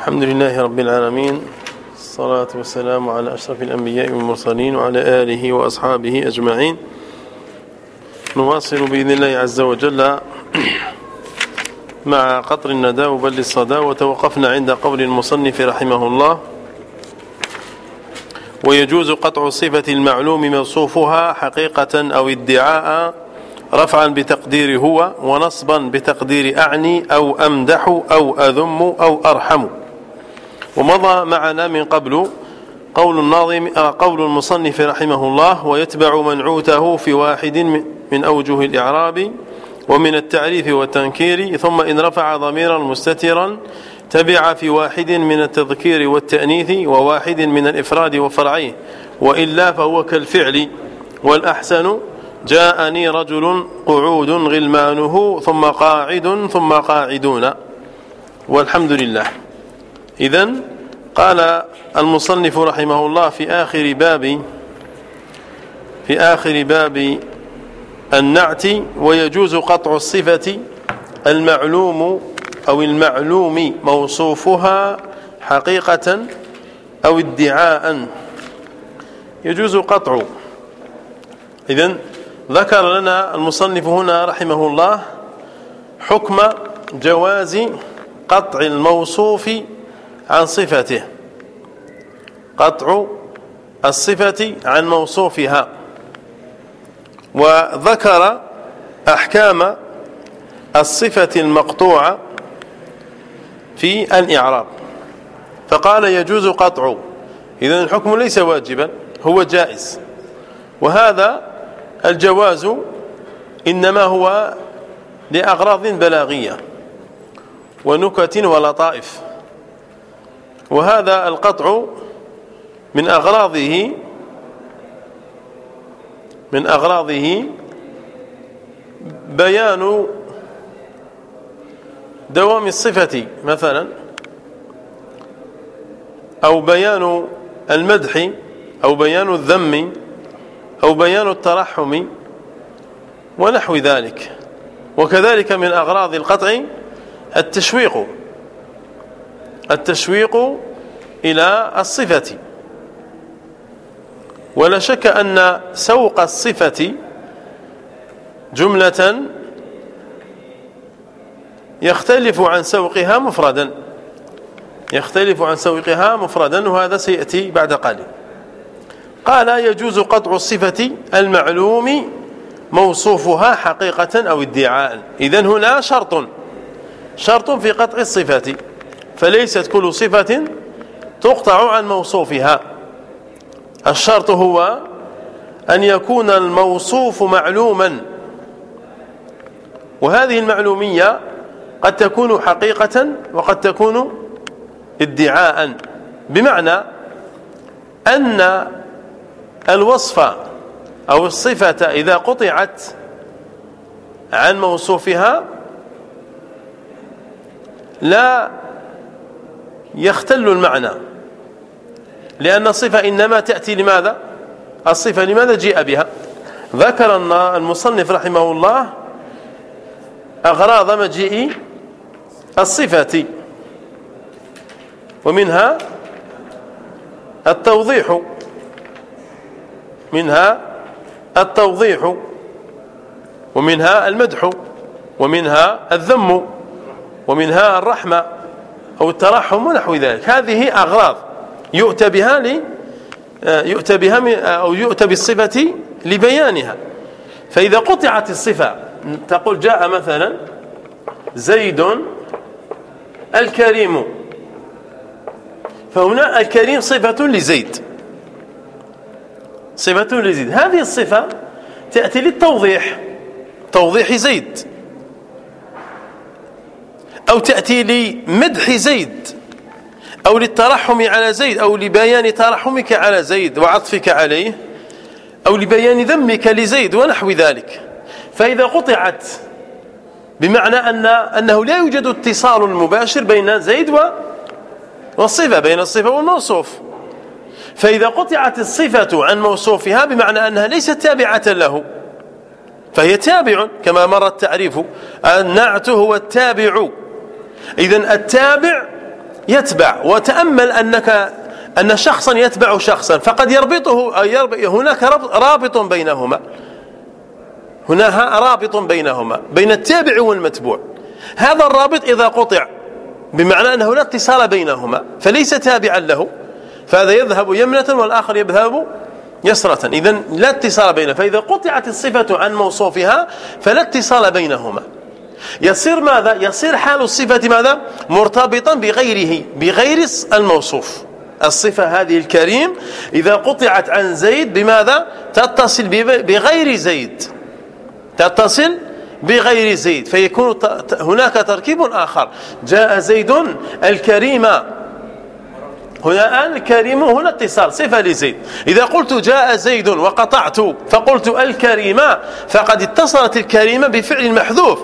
الحمد لله رب العالمين الصلاة والسلام على أشرف الأنبياء والمرسلين وعلى آله وأصحابه أجمعين. نواصل بإذن الله عز وجل مع قطر الندى وبل الصدى وتوقفنا عند قول المصنف رحمه الله. ويجوز قطع صفة المعلوم موصوفها حقيقة أو ادعاء رفعا بتقدير هو ونصبا بتقدير أعني أو أمدح أو أذم أو أرحم. ومضى معنا من قبل قول الناظم قول المصنف رحمه الله ويتبع منعوته في واحد من أوجه الإعراب ومن التعريف والتنكير ثم إن رفع ضميرا مستترا تبع في واحد من التذكير والتأنيث وواحد من الإفراد وفرعيه وإلا فهو كالفعل. والأحسن جاءني رجل قعود غلمانه ثم قاعد ثم قاعدون. والحمد لله. إذا قال المصنف رحمه الله في آخر باب في آخر باب النعت ويجوز قطع الصفة المعلوم أو المعلوم موصوفها حقيقة أو ادعاء. يجوز قطع. إذن ذكر لنا المصنف هنا رحمه الله حكم جواز قطع الموصوف عن صفته. قطع الصفة عن موصوفها. وذكر أحكام الصفة المقطوعة في الإعراب. فقال يجوز قطع. إذن الحكم ليس واجبا هو جائز. وهذا الجواز إنما هو لأغراض بلاغية ونكت ولطائف وهذا القطع من أغراضه من أغراضه بيان دوام الصفة مثلا أو بيان المدح أو بيان الذم أو بيان الترحم ونحو ذلك. وكذلك من أغراض القطع التشويق. التشويق إلى الصفة. ولا شك أن سوق الصفة جملة يختلف عن سوقها مفردا. يختلف عن سوقها مفردا وهذا سيأتي بعد قليل. قال يجوز قطع الصفة المعلوم موصوفها حقيقة أو ادعاء. إذن هنا شرط شرط في قطع الصفة. فليست كل صفة تقطع عن موصوفها. الشرط هو أن يكون الموصوف معلوما. وهذه المعلومية قد تكون حقيقة وقد تكون ادعاء. بمعنى أن الوصف أو الصفة إذا قطعت عن موصوفها لا يختل المعنى. لأن الصفة إنما تأتي لماذا؟ الصفة لماذا جيء بها؟ ذكر المصنف رحمه الله أغراض مجيء الصفة. ومنها التوضيح. منها التوضيح. ومنها المدح. ومنها الذم. ومنها الرحمة. أو الترحم ونحو ذلك. هذه أغراض يؤتى بها ل يؤتى بها أو يؤتى بالصفة لبيانها. فإذا قطعت الصفة تقول جاء مثلا زيد الكريم. فهنا الكريم صفة لزيد. صفة لزيد. هذه الصفة تأتي للتوضيح توضيح زيد. أو تأتي لمدح زيد أو للترحم على زيد أو لبيان ترحمك على زيد وعطفك عليه أو لبيان ذمك لزيد ونحو ذلك. فإذا قطعت بمعنى أن أنه لا يوجد اتصال مباشر بين زيد والصفة بين الصفة والموصوف. فإذا قطعت الصفة عن موصوفها بمعنى أنها ليست تابعة له فهي تابع كما مر التعريف النعت هو التابع. إذا التابع يتبع وتأمل أنك أن شخصا يتبع شخصا فقد يربطه هناك رابط بينهما. هناك رابط بينهما بين التابع والمتبوع. هذا الرابط إذا قطع بمعنى أنه لا اتصال بينهما فليس تابعا له فهذا يذهب يمنة والآخر يذهب يسرة. إذا لا اتصال بينه فإذا قطعت الصفة عن موصوفها فلا اتصال بينهما. يصير ماذا؟ يصير حال الصفة ماذا؟ مرتبطا بغيره بغير الموصوف. الصفة هذه الكريم إذا قطعت عن زيد بماذا؟ تتصل بغير زيد. تتصل بغير زيد. فيكون هناك تركيب آخر. جاء زيد الكريم. هنا الكريم هنا اتصال صفة لزيد. إذا قلت جاء زيد وقطعت فقلت الكريمة فقد اتصلت الكريمة بفعل محذوف.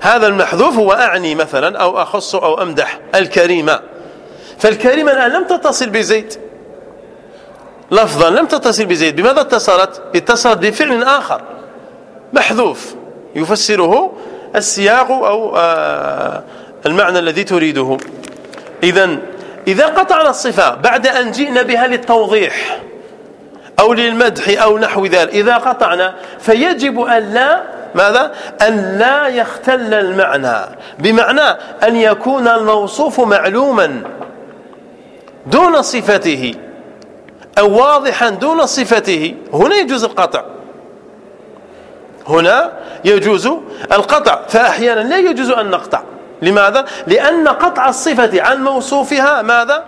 هذا المحذوف هو أعني مثلا أو أخص أو أمدح الكريمة. فالكريمة الآن لم تتصل بزيد. لفظا لم تتصل بزيد. بماذا اتصلت؟ اتصلت بفعل آخر. محذوف. يفسره السياق أو آه، المعنى الذي تريده. إذا إذا قطعنا الصفة بعد أن جئنا بها للتوضيح أو للمدح أو نحو ذلك إذا قطعنا فيجب أن لا ماذا؟ أن لا يختل المعنى. بمعنى أن يكون الموصوف معلوما دون صفته أو واضحا دون صفته. هنا يجوز القطع. هنا يجوز القطع. فأحيانا لا يجوز أن نقطع. لماذا؟ لأن قطع الصفة عن موصوفها ماذا؟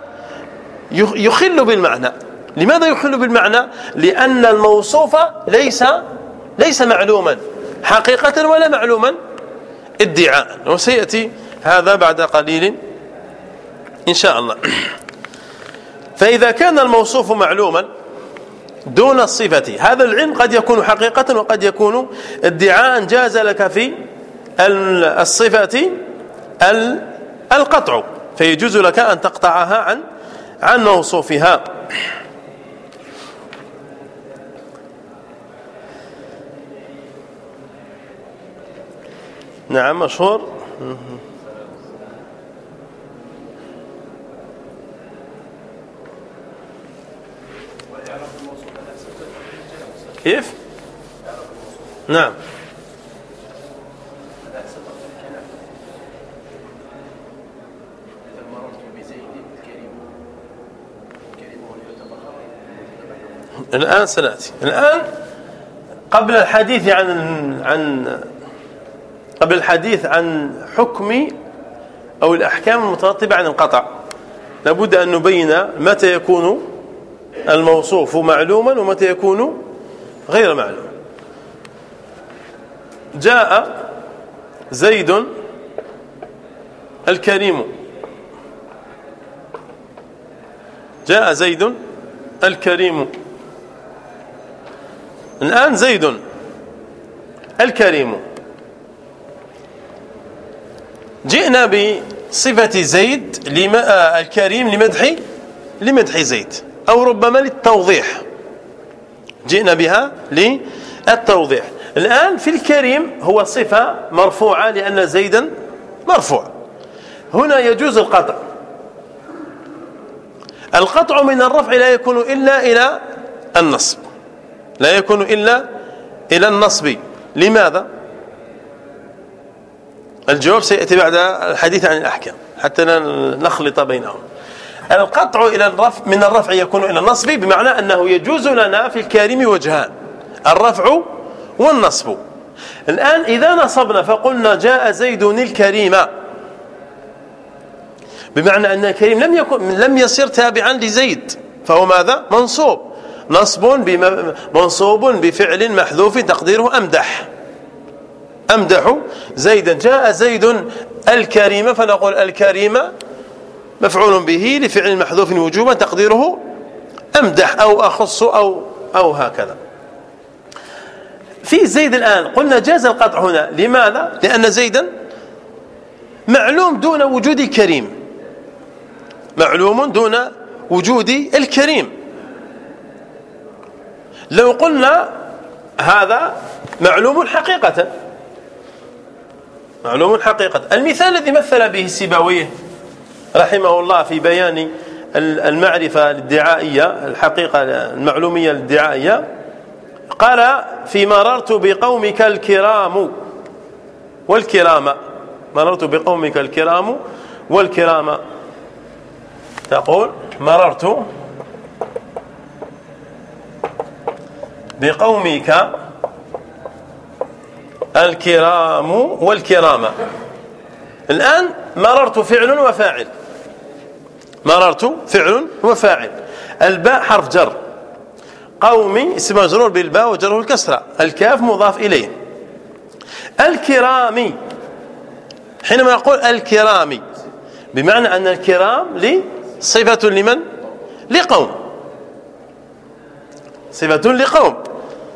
يخل بالمعنى. لماذا يخل بالمعنى؟ لأن الموصوف ليس ليس معلوما. حقيقة ولا معلوما؟ ادعاء. وسيأتي هذا بعد قليل إن شاء الله. فإذا كان الموصوف معلوما دون الصفة هذا العلم قد يكون حقيقة وقد يكون ادعاء جاز لك في الصفة القطع. فيجوز لك أن تقطعها عن عن موصوفها. نعم مشهور. كيف؟ نعم. الآن سنأتي. الآن قبل الحديث عن عن قبل الحديث عن حكم أو الأحكام المترتبة عن القطع لابد أن نبين متى يكون الموصوف معلوما ومتى يكون غير معلوم. جاء زيد الكريم. جاء زيد الكريم. الآن زيد الكريم. جئنا بصفة زيد الكريم لمدح لمدح زيد أو ربما للتوضيح. جئنا بها للتوضيح. الآن في الكريم هو صفة مرفوعة لأن زيدا مرفوع. هنا يجوز القطع. القطع من الرفع لا يكون إلا إلى النصب. لا يكون إلا إلى النصب. لماذا؟ الجواب سيأتي بعد الحديث عن الأحكام حتى نخلط بينهم. القطع إلى الرفع من الرفع يكون إلى النصب بمعنى أنه يجوز لنا في الكريم وجهان الرفع والنصب. الآن إذا نصبنا فقلنا جاء زيد الكريم. بمعنى أن الكريم لم يكن لم يصير تابعا لزيد فهو ماذا؟ منصوب. نصب منصوب بفعل محذوف تقديره أمدح. أمدح زيدا جاء زيد الكريم فنقول الكريم مفعول به لفعل محذوف وجوبا تقديره أمدح أو أخص أو, أو هكذا. في زيد الآن قلنا جاز القطع هنا. لماذا؟ لأن زيدا معلوم دون وجود الكريم معلوم دون وجود الكريم. لو قلنا هذا معلوم حقيقة. معلوم حقيقة المثال الذي مثل به السيباويه رحمه الله في بيان المعرفة الادعائية الحقيقة المعلومية الادعائية قال في مررت بقومك الكرام والكرام. مررت بقومك الكرام والكرام. تقول مررت بقومك الكرام والكرامة. الآن مررت فعل وفاعل. مررت فعل وفاعل. الباء حرف جر. قومي اسم مجرور بالباء وجره الكسرة. الكاف مضاف إليه. الكرام حينما نقول الكرام بمعنى أن الكرام لي صفة لمن؟ لقوم. صفة لقوم.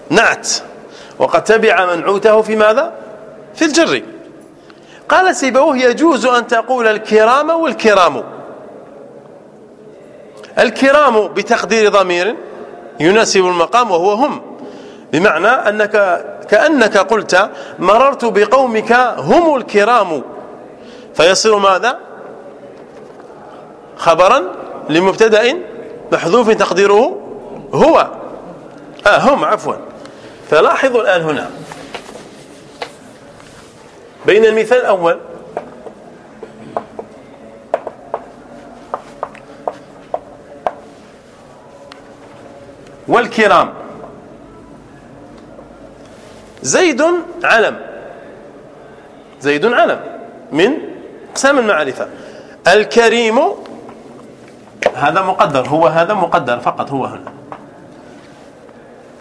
نعت. وقد تبع منعوته في ماذا؟ في الجر. قال سيبوه يجوز أن تقول الكرام والكرام. الكرام بتقدير ضمير يناسب المقام وهو هم. بمعنى أنك كأنك قلت مررت بقومك هم الكرام. فيصير ماذا؟ خبرا لمبتدأ محذوف تقديره هو. آه هم عفوا. فلاحظوا الآن هنا. بين المثال الأول والكرام. زيد علم. زيد علم من اقسام المعرفة. الكريم هذا مقدر هو هذا مقدر فقط هو هنا.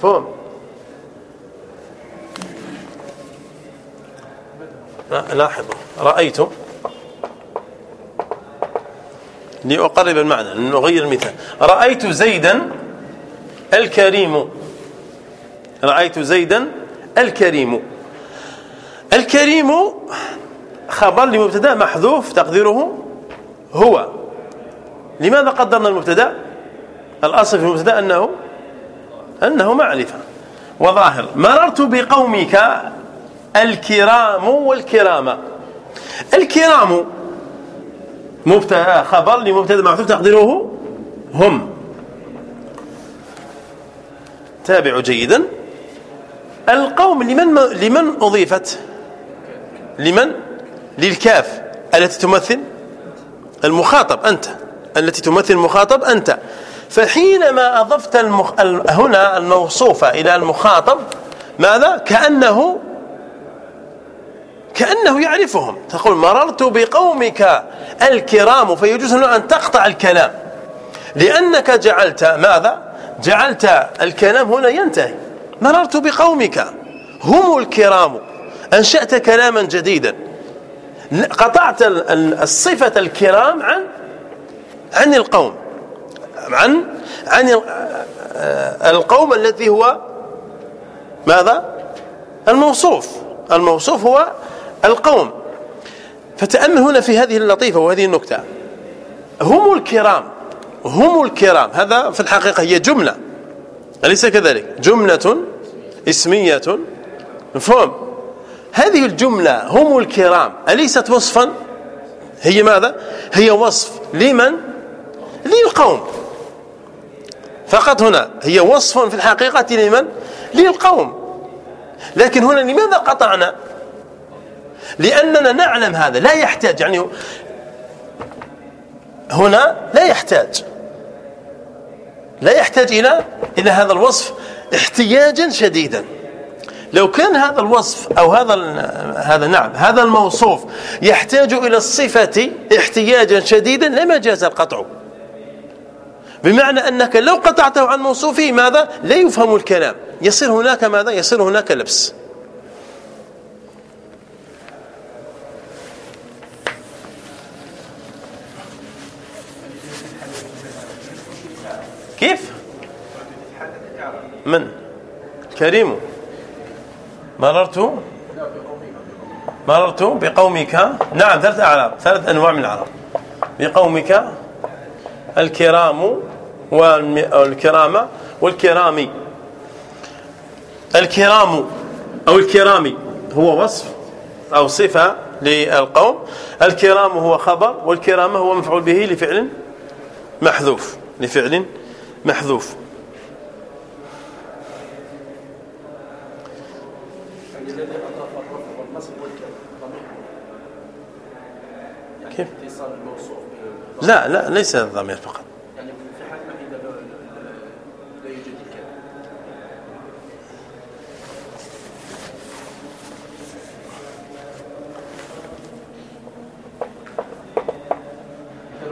فهم؟ لاحظوا. رأيت لأقرب المعنى نغير المثال. رأيت زيدا الكريم. رأيت زيدا الكريم. الكريم خبر لمبتدا محذوف تقديره هو. لماذا قدرنا المبتدا؟ الأصل في المبتدا أنه أنه معرفة. وظاهر. مررت بقومك الكرام والكرامة. الكرام مبتدأ خبر لمبتدأ محذوف تقديره هم. تابعوا جيدا. القوم لمن لمن أضيفت؟ لمن؟ للكاف. التي تمثل؟ المخاطب أنت. التي تمثل المخاطب أنت. فحينما أضفت المخ... هنا الموصوفه إلى المخاطب ماذا؟ كأنه كأنه يعرفهم. تقول مررت بقومك الكرام فيجوز أن تقطع الكلام. لأنك جعلت ماذا؟ جعلت الكلام هنا ينتهي. مررت بقومك. هم الكرام. أنشأت كلاما جديدا. قطعت الصفة الكرام عن عن القوم. عن عن القوم الذي هو ماذا؟ الموصوف. الموصوف هو القوم. فتأمل هنا في هذه اللطيفة وهذه النكتة. هم الكرام هم الكرام. هذا في الحقيقة هي جملة أليس كذلك؟ جملة اسمية. مفهوم؟ هذه الجملة هم الكرام أليست وصفا؟ هي ماذا؟ هي وصف لمن؟ للقوم. فقط هنا هي وصف في الحقيقة لمن؟ للقوم. لكن هنا لماذا قطعنا؟ لأننا نعلم هذا لا يحتاج يعني هنا لا يحتاج. لا يحتاج إلى إلى هذا الوصف احتياجا شديدا. لو كان هذا الوصف أو هذا هذا نعم هذا الموصوف يحتاج إلى الصفة احتياجا شديدا لما جاز القطع. بمعنى أنك لو قطعته عن موصوفه ماذا؟ لا يفهم الكلام. يصير هناك ماذا؟ يصير هناك لبس. كيف؟ من؟ كريم مررت مررت بقومك؟ نعم ثلاث أعراب ثلاث أنواع من العرب. بقومك الكرام والكرامة والكرام الكرام أو الكرام هو وصف أو صفة للقوم. الكرام هو خبر والكرامة هو مفعول به لفعل محذوف لفعل محذوف. كيف؟ لا لا ليس الضمير فقط. يعني في حال ما لا يوجد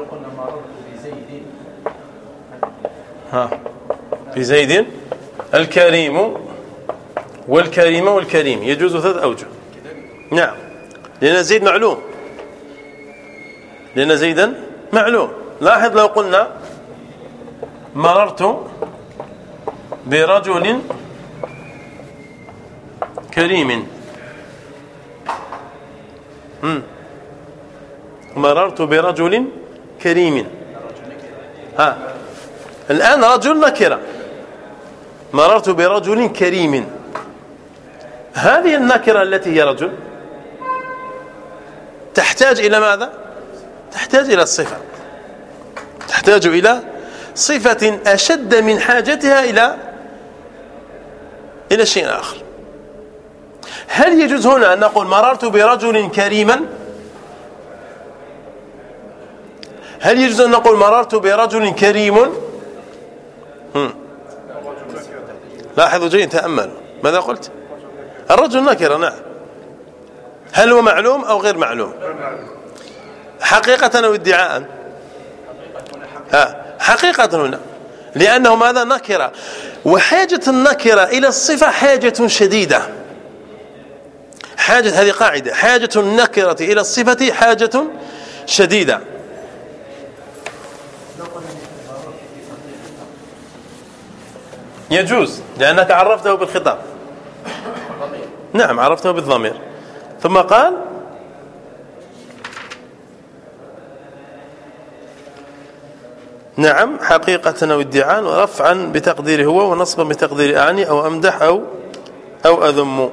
قلنا ها. في زيد الكريم والكريم والكريم. يجوز ثلاث أوجه. نعم. لأن زيد معلوم. لأن زيدا معلوم. لاحظ لو قلنا مررت برجل كريم. مررت برجل كريم. ها. الآن رجل نكرة. مررت برجل كريم. هذه النكرة التي هي رجل تحتاج إلى ماذا؟ تحتاج إلى الصفة تحتاج إلى صفة أشد من حاجتها إلى إلى شيء آخر. هل يجوز هنا أن نقول مررت برجل كريما؟ هل يجوز أن نقول مررت برجل كريم؟ لاحظوا جيد تأملوا ماذا قلت؟ الرجل نكرة نعم. هل هو معلوم أو غير معلوم؟ حقيقة أو ادعاء؟ حقيقة هنا. لأنه ماذا؟ نكرة. وحاجة النكرة إلى الصفة حاجة شديدة. حاجة هذه قاعدة. حاجة النكرة إلى الصفة حاجة شديدة. يجوز لأنك عرفته بالخطاب. نعم عرفته بالضمير. ثم قال نعم حقيقة أو ادعاء ورفعا بتقدير هو ونصبا بتقدير أعني أو أمدح أو أو أذم.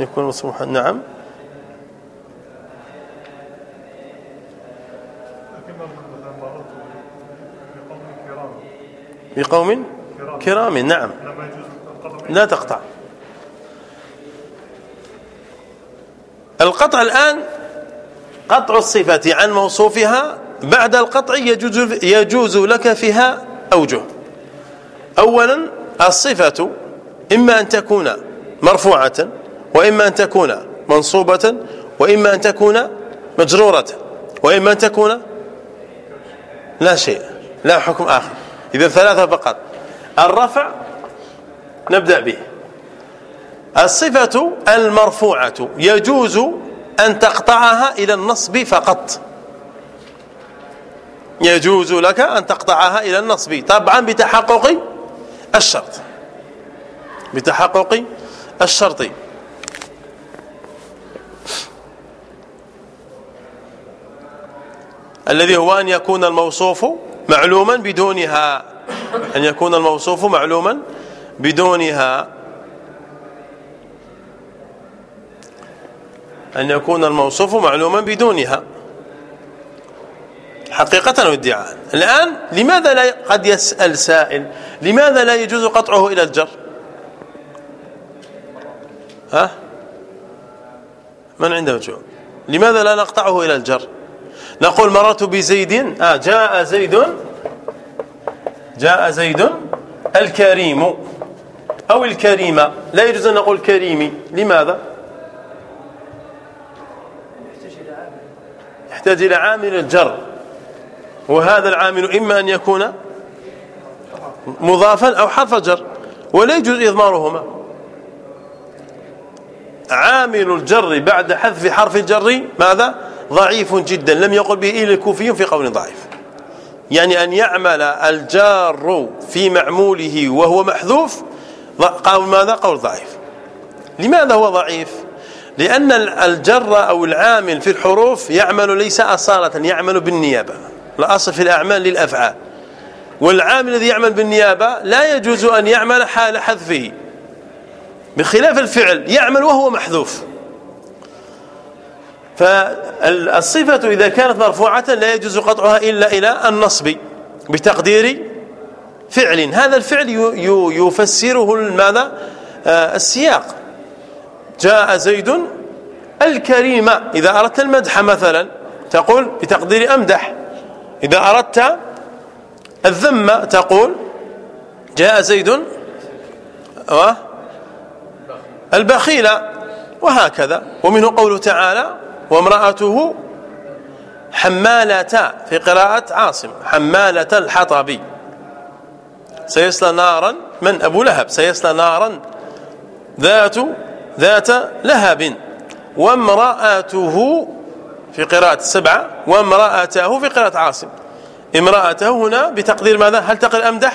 يكون مصبوحا نعم. بقوم كرام. نعم. لا تقطع. القطع الآن قطع الصفة عن موصوفها. بعد القطع يجوز, يجوز لك فيها أوجه. أولا الصفة إما أن تكون مرفوعة وإما أن تكون منصوبة وإما أن تكون مجرورة وإما أن تكون لا شيء لا حكم آخر. إذا ثلاثة فقط. الرفع نبدأ به. الصفة المرفوعة يجوز أن تقطعها إلى النصب فقط. يجوز لك أن تقطعها إلى النصب طبعا بتحقق الشرط. بتحقق الشرط. الذي هو أن يكون الموصوف معلوما بدونها. أن يكون الموصوف معلوما بدونها. أن يكون الموصوف معلوما بدونها. حقيقة أو ادعاء؟ الآن لماذا لا قد يسأل سائل لماذا لا يجوز قطعه إلى الجر؟ ها؟ من عنده جواب لماذا لا نقطعه إلى الجر؟ نقول مررت بزيد. آه جاء زيد. جاء زيد الكريم. أو الكريمة لا يجوز أن نقول كريمي. لماذا؟ يحتاج إلى عامل الجر. وهذا العامل إما أن يكون مضافا أو حرف جر ولا يجوز إضمارهما. عامل الجر بعد حذف حرف الجر ماذا؟ ضعيف جدا لم يقل به إلا الكوفي في قول ضعيف. يعني أن يعمل الجار في معموله وهو محذوف قول ماذا؟ قول ضعيف. لماذا هو ضعيف؟ لأن الجر أو العامل في الحروف يعمل ليس أصالة يعمل بالنيابة. الأصل في الأعمال للأفعال. والعامل الذي يعمل بالنيابة لا يجوز أن يعمل حال حذفه. بخلاف الفعل يعمل وهو محذوف. فالصفة إذا كانت مرفوعة لا يجوز قطعها إلا إلى النصب بتقدير فعل. هذا الفعل يفسره ماذا؟ آه، السياق. جاء زيد الكريم إذا أردت المدح مثلا تقول بتقدير أمدح. إذا أردت الذم تقول جاء زيد البخيل وهكذا. ومنه قوله تعالى وامرأته حمالة في قراءة عاصم حمالة الحطب سيصلى نارا من أبو لهب سيصلى نارا ذات ذات لهب. وامرأته في قراءة السبعة وامرأته في قراءة عاصم. امرأته هنا بتقدير ماذا؟ هل تقدير أمدح؟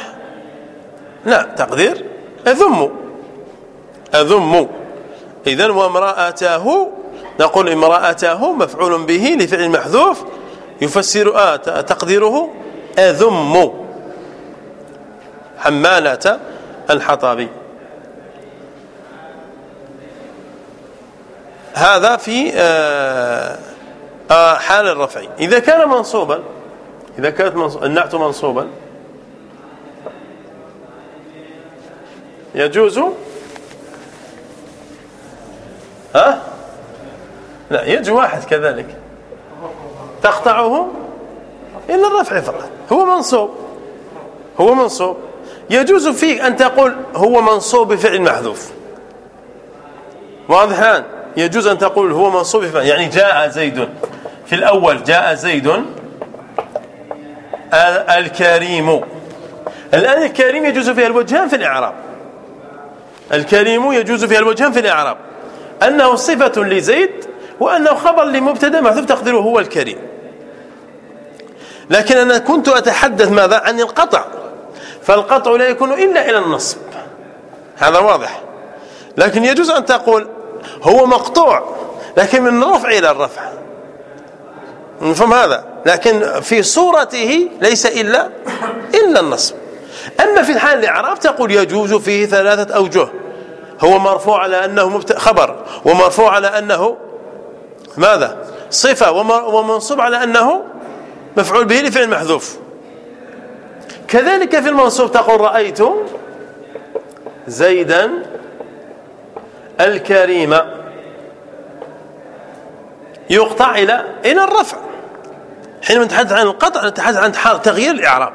لا تقدير أذم. أذم. إذن وامرأته نقول امرأته مفعول به لفعل محذوف يفسر آه تقديره أذم. حمالة الحطب هذا في آه، آه، حال الرفع. إذا كان منصوبا إذا كانت النعت منصوبا يجوز ها؟ لا يجي واحد كذلك. تقطعه إلا الرفع فقط. هو منصوب. هو منصوب. يجوز فيك أن تقول هو منصوب بفعل محذوف. واضح الآن؟ يجوز أن تقول هو منصوب بفعل يعني جاء زيد. في الأول جاء زيد. الكريم. الآن الكريم يجوز فيها الوجهان في الإعراب. الكريم يجوز فيها الوجهان في الإعراب. أنه صفة لزيد وأنه خبر لمبتدأ محذوف تقديره هو الكريم. لكن أنا كنت أتحدث ماذا؟ عن القطع. فالقطع لا يكون إلا إلى النصب. هذا واضح. لكن يجوز أن تقول هو مقطوع لكن من الرفع إلى الرفع. نفهم هذا؟ لكن في صورته ليس إلا إلا النصب. أما في الحال الإعراب تقول يجوز فيه ثلاثة أوجه. هو مرفوع على أنه خبر. ومرفوع على أنه ماذا؟ صفة ومنصوب على أنه مفعول به لفعل محذوف. كذلك في المنصوب تقول رأيت زيدا الكريم يقطع إلى إلى الرفع. حينما نتحدث عن القطع نتحدث عن تغيير الإعراب.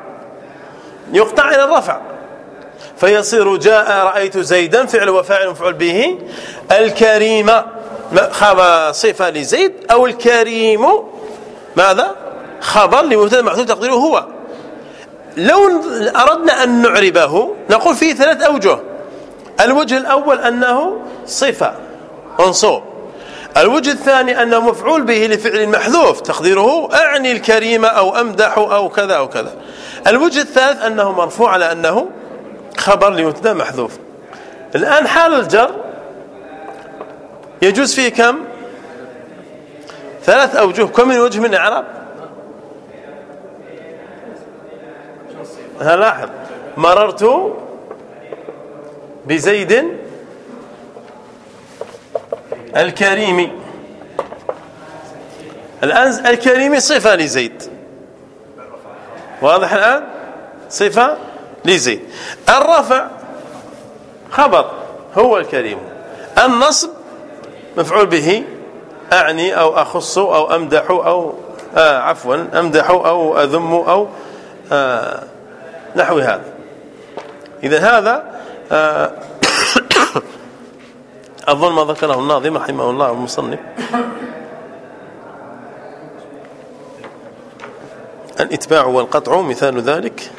يقطع إلى الرفع. فيصير جاء رأيت زيدا فعل وفاعل مفعول به الكريم. خبر صفة لزيد أو الكريم. ماذا؟ خبر لمبتدا محذوف تقديره هو. لو أردنا أن نعربه نقول فيه ثلاث أوجه. الوجه الأول أنه صفة منصوب الوجه الثاني أنه مفعول به لفعل محذوف تقديره أعني الكريم أو أمدح أو كذا أو كذا. الوجه الثالث أنه مرفوع على أنه خبر لمبتدأ محذوف. الآن حال الجر يجوز فيه كم؟ ثلاث أوجه. كم من وجه من الإعراب لاحظ. مررت بزيد الكريم الآن الكريم صفة لزيد. واضح الآن؟ صفة لزيد. الرفع خبر هو الكريم. النصب مفعول به أعني أو أخص أو أمدح أو آه عفوا أمدح أو أذم أو آه نحو هذا. إذا هذا آه أظن ما ذكره الناظم رحمه الله المصنف الإتباع والقطع مثال ذلك.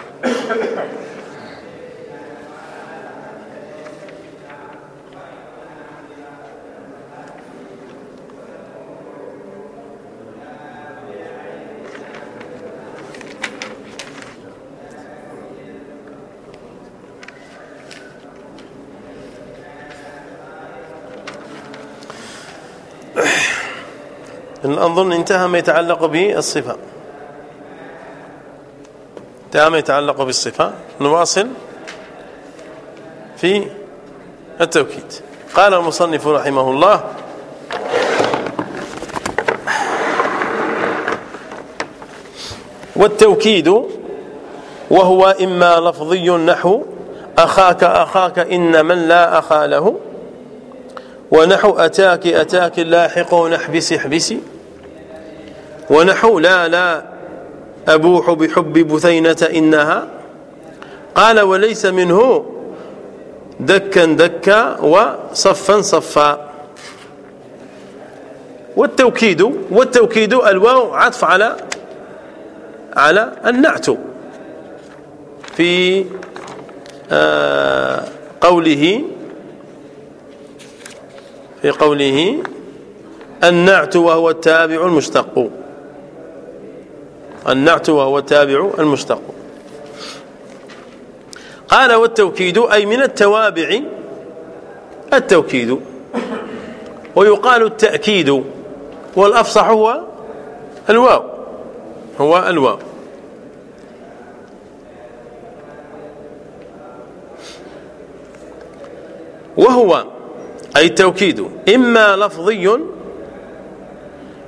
أظن انتهى ما يتعلق بالصفة. انتهى ما يتعلق بالصفة. نواصل في التوكيد. قال المصنف رحمه الله والتوكيد وهو إما لفظي نحو أخاك أخاك إن من لا أخا له ونحو أتاك أتاك اللاحق نحبس احبسي. ونحو لا لا أبوح بحب بثينة إنها قال وليس منه دكا دكا وصفا صفا. والتوكيد والتوكيد الواو عطف على على النعت في آه، قوله في قوله النعت وهو التابع المشتق. النعت وهو التابع المشتق. قال والتوكيد أي من التوابع التوكيد. ويقال التأكيد والأفصح هو الواو هو الواو. وهو أي التوكيد إما لفظي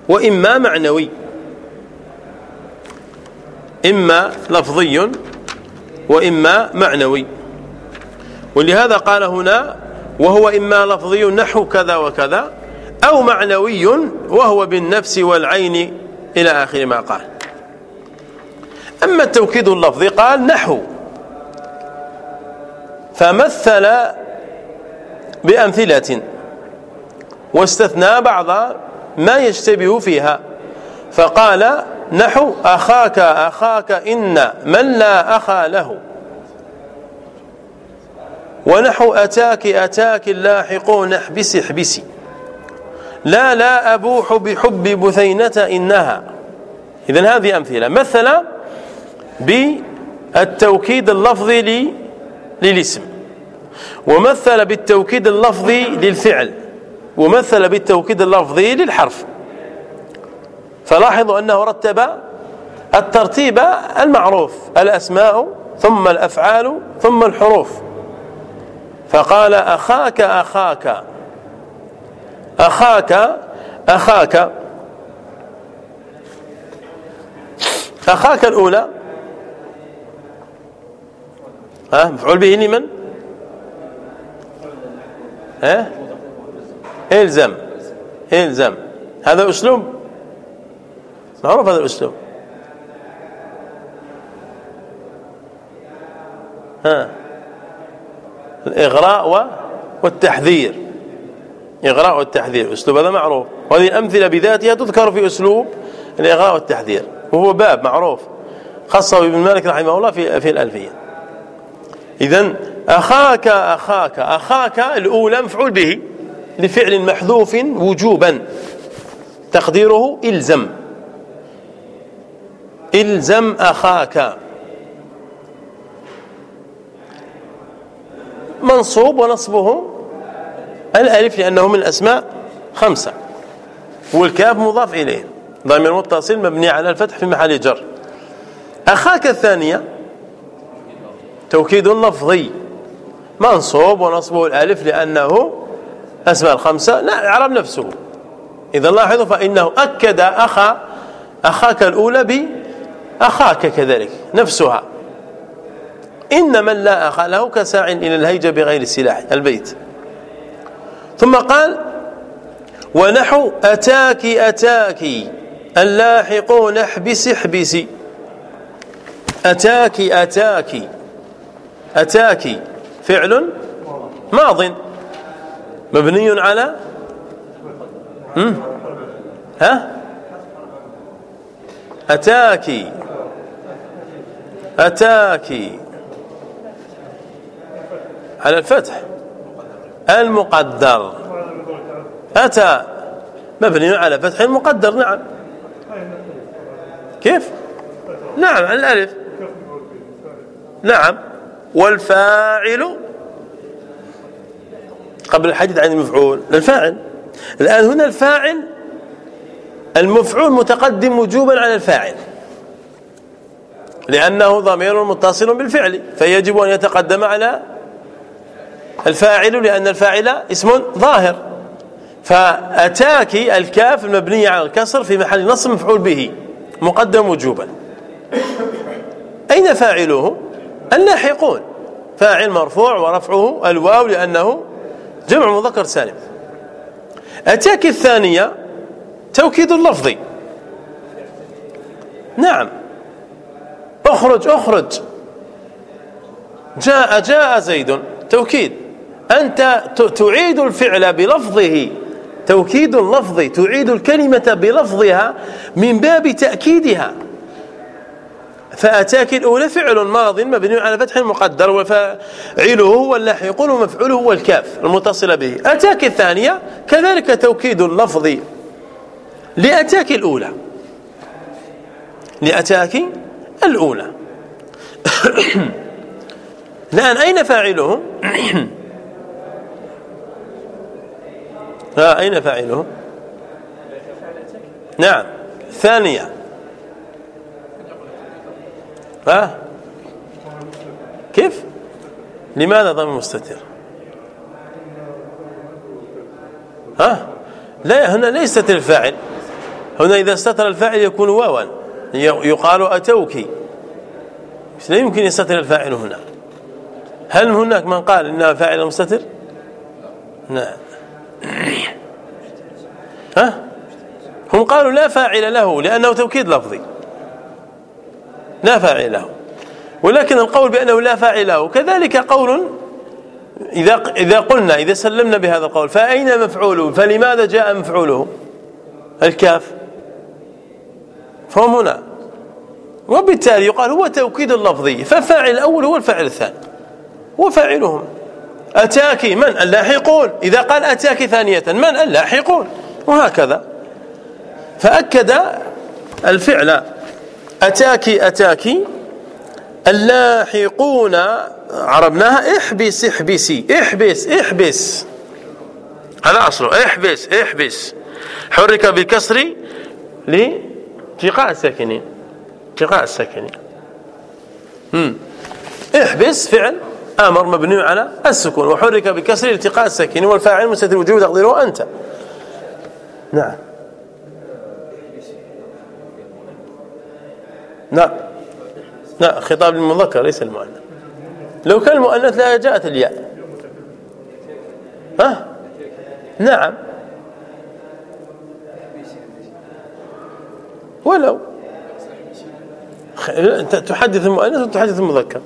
وإما معنوي. إما لفظي وإما معنوي. ولهذا قال هنا وهو إما لفظي نحو كذا وكذا أو معنوي وهو بالنفس والعين إلى آخر ما قال. أما التوكيد اللفظي قال نحو. فمثل بأمثلة واستثنى بعض ما يشتبه فيها. فقال نحو أخاك أخاك إن من لا أخا له. ونحو أتاك أتاك اللاحقون احبس احبسي. لا لا أبوح بحب بثينة إنها. إذا هذه أمثلة. مثل بالتوكيد اللفظي للاسم. ومثل بالتوكيد اللفظي للفعل. ومثل بالتوكيد اللفظي للحرف. فلاحظوا أنه رتب الترتيب المعروف الأسماء ثم الأفعال ثم الحروف. فقال أخاك أخاك. أخاك أخاك. أخاك الأولى. ها مفعول به لمن ها؟ إلزم. إلزم. هذا أسلوب؟ معروف هذا الأسلوب ها. الإغراء والتحذير. إغراء والتحذير. أسلوب هذا معروف. وهذه الأمثلة بذاتها تذكر في أسلوب الإغراء والتحذير. وهو باب معروف. خاصة ابن مالك رحمه الله في في الألفية. إذا أخاك أخاك أخاك الأولى مفعول به لفعل محذوف وجوبا. تقديره إلزم. إلزم أخاك. منصوب ونصبه الألف لأنه من الأسماء خمسة والكاف مضاف إليه. ضمير متصل مبني على الفتح في محل جر. أخاك الثانية توكيد لفظي. منصوب ونصبه الألف لأنه أسماء الخمسة لا عرب نفسه. إذا لاحظوا فإنه أكد أخا أخاك الأولى أخاك كذلك نفسها. إن من لا أخا له كساع إلى الهيجة بغير السلاح البيت. ثم قال ونحو أتاك أتاك اللاحقون احبس احبسي أتاك أتاك أتاك. فعل ماض. مبني على؟ ها؟ أتاك. أتاك. على الفتح. المقدر. أتى. مبني على فتح المقدر نعم. كيف؟ نعم على الألف. نعم. والفاعل قبل الحديث عن المفعول الفاعل. الآن هنا الفاعل المفعول متقدم وجوبا على الفاعل. لأنه ضمير متصل بالفعل فيجب أن يتقدم على الفاعل لأن الفاعل اسم ظاهر. فأتاك الكاف المبنية على الكسر في محل نصب مفعول به مقدم وجوبا. أين فاعله؟ اللاحقون. فاعل مرفوع ورفعه الواو لأنه جمع مذكر سالم. أتاك الثانية توكيد اللفظي. نعم. اخرج اخرج. جاء جاء زيد. توكيد. أنت تعيد الفعل بلفظه. توكيد لفظي تعيد الكلمة بلفظها من باب تأكيدها. فأتاك الأولى فعل ماض مبني على فتح مقدر وفاعله هو اللاحقون ومفعوله هو الكاف المتصل به. أتاك الثانية كذلك توكيد لفظي لأتاك الأولى. لأتاك الأولى. الآن أين فاعله؟ ها أين فاعله؟ نعم ثانية. ها كيف؟ لماذا ضم مستتر؟ ها لا هنا ليست الفاعل. هنا إذا استتر الفاعل يكون واوا. يقال أتوك. لا يمكن يستتر الفاعل هنا. هل هناك من قال إنها فاعل مستتر؟ نعم ها؟ هم قالوا لا فاعل له لأنه توكيد لفظي. لا فاعل له. ولكن القول بأنه لا فاعل له كذلك قول إذا إذا قلنا إذا سلمنا بهذا القول فأين مفعوله؟ فلماذا جاء مفعوله؟ الكاف. فهم هنا وبالتالي يقال هو توكيد اللفظي ففاعل الأول هو الفاعل الثاني. وفاعلهم. أتاك من اللاحقون. إذا قال أتاك ثانية من اللاحقون؟ وهكذا. فأكد الفعل أتاك أتاك اللاحقون عربناها احبس احبسي احبس احبس. هذا أصله. احبس احبس. حرك بالكسر لالتقاء الساكنين التقاء الساكنين. احبس فعل آمر مبني على السكون وحرك بكسر التقاء الساكن والفاعل مستتر وجوب تقديره أنت. نعم. نعم. لا خطاب للمذكر ليس المؤنث. لو كان المؤنث لا جاءت الياء. ها؟ نعم. ولو. تحدث المؤنث وتحدث المذكر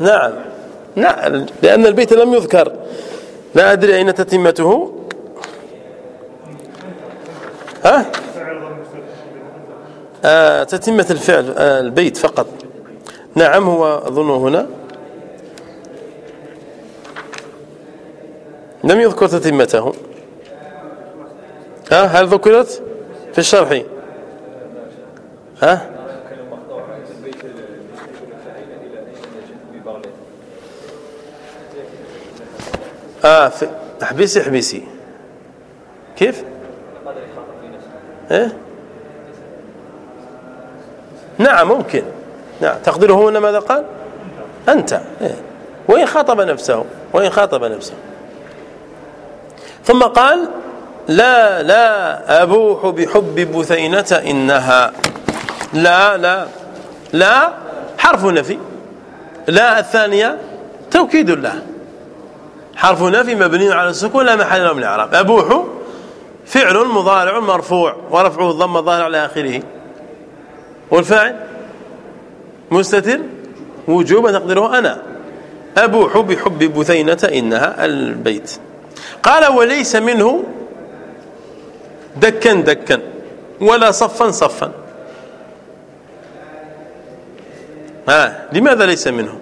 نعم. نعم. لأن البيت لم يذكر. لا أدري أين تتمته. ها؟ آه تتمة الفعل آه البيت فقط. نعم هو أظن هنا. لم يذكر تتمته. ها هل ذكرت؟ في الشرح. ها؟ آه في احبسي احبسي. كيف؟ إيه؟ نعم ممكن. نعم. تقديره هنا ماذا قال؟ أنت. إيه؟ وإن خاطب نفسه. وإن خاطب نفسه. ثم قال لا لا أبوح بحب بثينة إنها لا لا لا حرف نفي لا الثانية توكيد الله حرف نفي مبني على السكون لا محل له من الإعراب أبوح فعل مضارع مرفوع ورفعه الضم الظاهر على آخره والفاعل مستتر وجوبا تقديره أنا أبوح بحب بثينة إنها البيت قال وليس منه دكا دكا ولا صفا صفا. ها لماذا ليس منه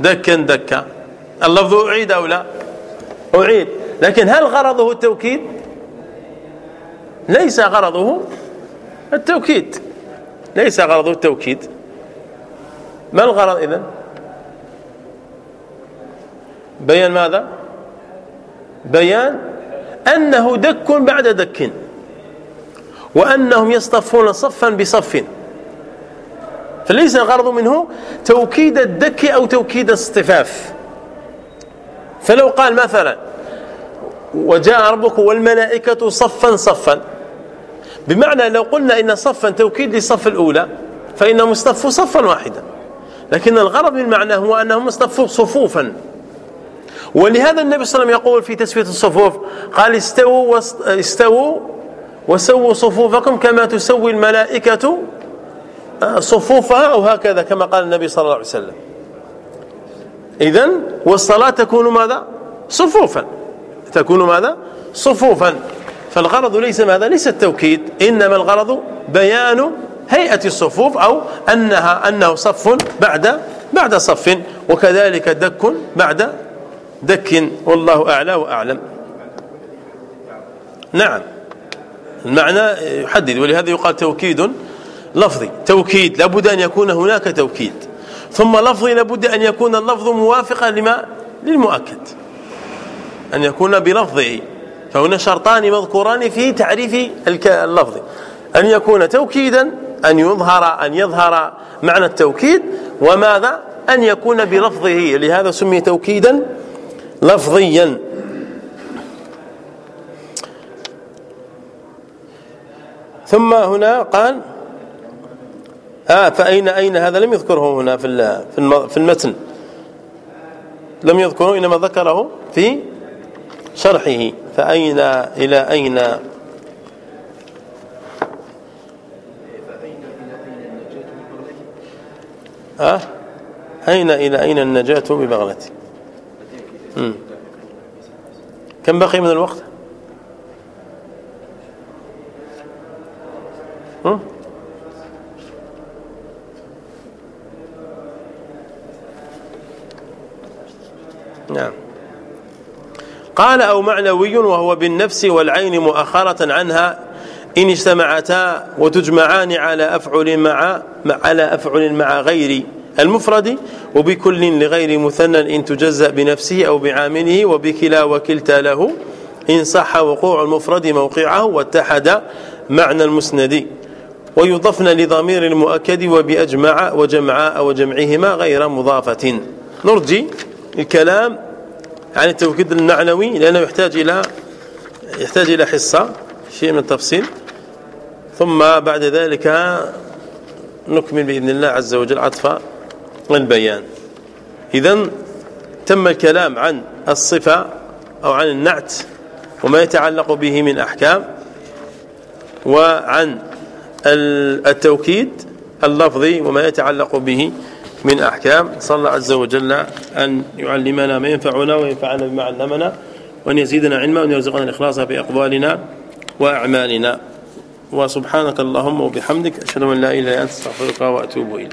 دكا دكا. اللفظ أعيد أو لا؟ أعيد. لكن هل غرضه التوكيد؟ ليس غرضه التوكيد. ليس غرضه التوكيد. ما الغرض إذن؟ بيان ماذا؟ بيان أنه دك بعد دك. وأنهم يصطفون صفا بصف. فليس الغرض منه توكيد الدك أو توكيد الاصطفاف فلو قال مثلا وجاء ربك والملائكة صفا صفا. بمعنى لو قلنا إن صفا توكيد للصف الأولى فإنهم اصطفوا صفا واحدا. لكن الغرض من المعنى هو أنهم اصطفوا صفوفا. ولهذا النبي صلى الله عليه وسلم يقول في تسوية الصفوف قال استووا استووا وسووا صفوفكم كما تسوي الملائكة آه، صفوفها أو هكذا كما قال النبي صلى الله عليه وسلم. إذا والصلاة تكون ماذا؟ صفوفا. تكون ماذا؟ صفوفا. فالغرض ليس ماذا؟ ليس التوكيد إنما الغرض بيان هيئة الصفوف أو أنها أنه صف بعد بعد صف. وكذلك دك بعد دك. والله أعلى وأعلم. نعم. المعنى يحدد ولهذا يقال توكيد لفظي. توكيد لابد أن يكون هناك توكيد. ثم لفظي لابد أن يكون اللفظ موافقا لما؟ للمؤكد. أن يكون بلفظه. فهنا شرطان مذكوران في تعريف اللفظ. أن يكون توكيدا أن يظهر أن يظهر معنى التوكيد. وماذا؟ أن يكون بلفظه. لهذا سمي توكيدا لفظيا. ثم هنا قال آه فأين أين هذا؟ لم يذكره هنا في في المتن. لم يذكره إنما ذكره في شرحه. فأين إلى أين؟ أه؟ أين إلى أين النجاة ببغلتي كم بقي من الوقت؟ نعم. قال أو معنوي وهو بالنفس والعين مؤخرة عنها إن اجتمعتا وتجمعان على أفعل مع على أفعل مع غير المفرد وبكل لغير مثنى إن تجزأ بنفسه أو بعامله وبكلا وكلتا له إن صح وقوع المفرد موقعه واتحد معنى المسند. ويضفن لضمير المؤكد وبأجمع وجمعاء وجمعهما غير مضافة. نرجي الكلام عن التوكيد المعنوي لأنه يحتاج إلى يحتاج إلى حصة شيء من التفصيل. ثم بعد ذلك نكمل بإذن الله عز وجل عطف البيان. إذا تم الكلام عن الصفة أو عن النعت وما يتعلق به من أحكام وعن التوكيد اللفظي وما يتعلق به من أحكام. صلى الله عز وجل أن يعلمنا ما ينفعنا وينفعنا بما علمنا وأن يزيدنا علما وأن يرزقنا الإخلاص في أقوالنا وأعمالنا. وسبحانك اللهم وبحمدك أشهد أن لا إله إلا أنت أستغفرك وأتوب إليك.